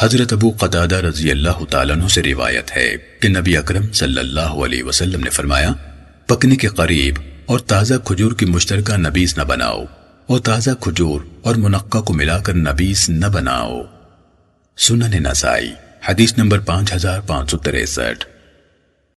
حضرت ابو قتادہ رضی اللہ تعالیٰ عنہ سے روایت ہے کہ نبی اکرم صلی اللہ علیہ وسلم نے فرمایا پکنے کے قریب اور تازہ کھجور کی مشترکہ نبیس نہ بناؤ اور تازہ کھجور اور منقع کو ملا کر نبیس نہ بناؤ۔ سنن نسائی، حدیث نمبر پانچ ہزار پانچ سو تریسٹھ۔